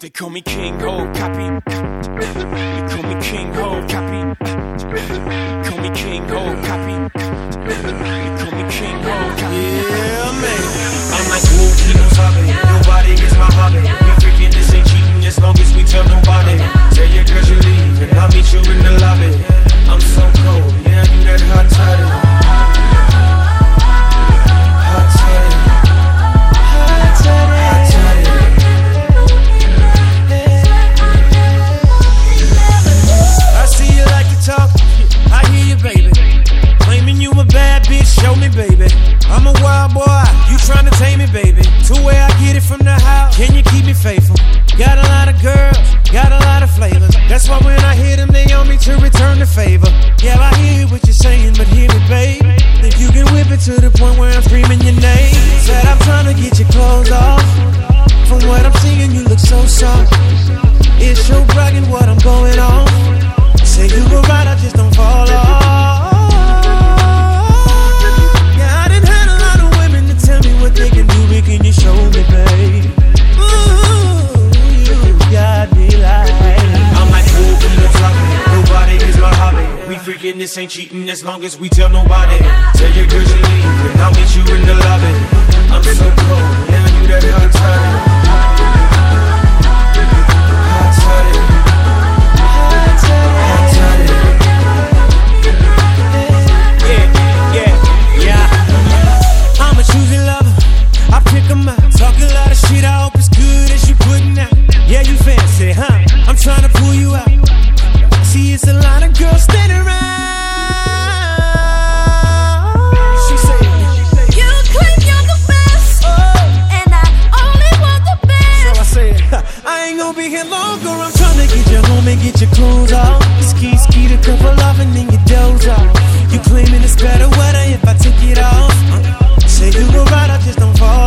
They call me King Ho, copy. They call me King Ho, copy. Call me King Ho, copy. This ain't cheating as long as we tell nobody. Tell your girls you leave, get your clothes off. Ski, ski, the couple off and then you doze off. You claiming it's better weather if I take it off. Say you were right, I just don't fall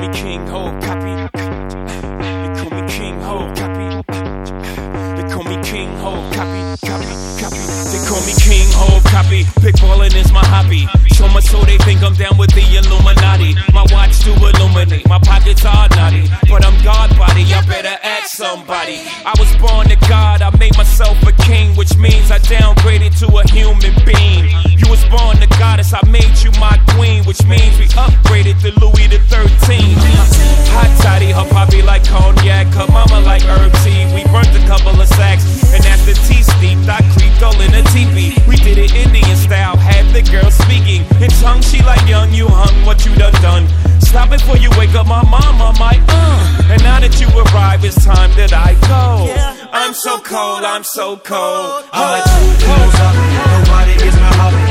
me King Ho, copy. They call me King Ho, copy. They call me King Ho, copy, copy, copy. They call me King Ho, copy. Pickballing is my hobby. So much so they think I'm down with the Illuminati. My watch to illuminate, my pockets are naughty. But I'm God body, I better ask somebody. I was born to God, I made myself a king, which means I downgraded to a human being. You was born to goddess, I made you my queen, which means we upgraded to Louis the 13. Her poppy like cognac, her mama like herb tea. We burnt a couple of sacks, and after tea steeped, I creeped all in a teepee. We did it Indian style, had the girl speaking in tongue. She like young, you hung, what you done done. Stop before you wake up my mama, my uh. And now that you arrive, it's time that I go. I'm so cold, I'm so cold. I'm like, who up? Nobody is my hobby.